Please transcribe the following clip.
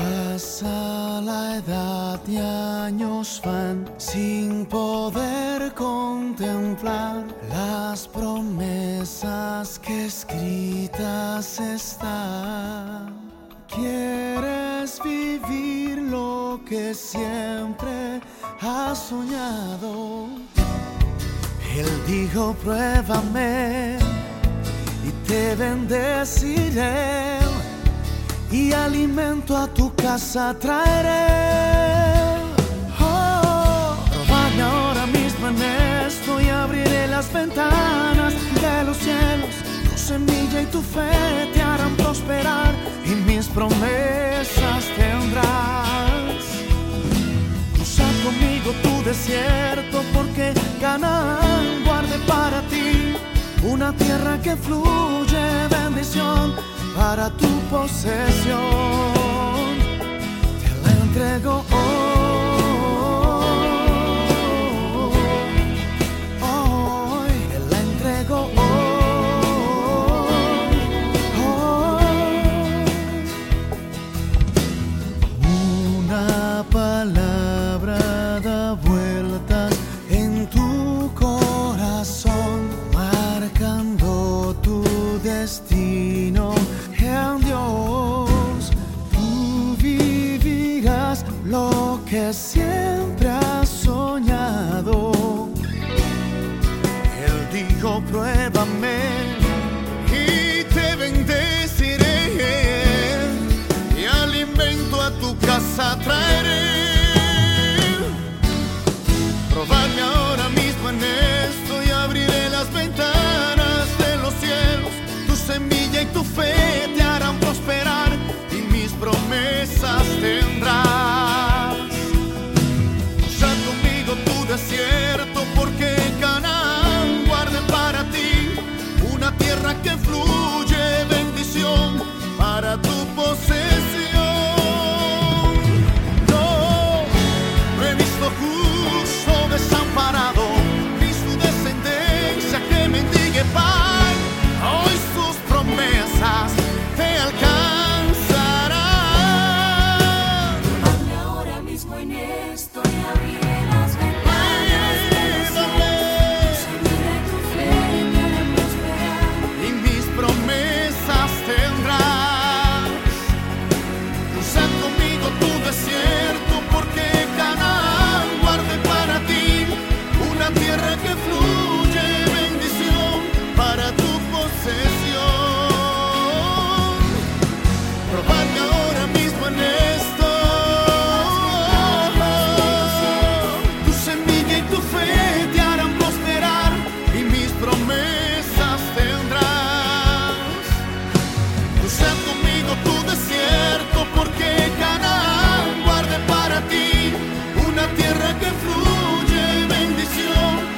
Pasa la edad y años van sin poder contemplar las promesas que escritas están. Quieres vivir lo que siempre has soñado. Él dijo, pruébame y te bendeciré y alimento a tu casa traeré. Oh, probadme ahora mismo en esto y abriré las ventanas de los cielos. Tu semilla y tu fe te harán prosperar y mis promesas tendrás. Cruza conmigo tu desierto porque Canaán guarde para ti una tierra que fluye bendición para tu posesión. Te la entrego hoy. Te la entrego hoy. Una palabra da vueltas en tu corazón, marcando tu destino que siempre has soñado. Él dijo, pruébame y te bendeciré y alimento a tu casa traeré. fluye bendición para tu posesión. No, he visto justo desamparado, ni su descendencia que mendigue pan. Hoy sus promesas te alcanzarán. ahora mismo en esto y abriré las. que fluye bendición.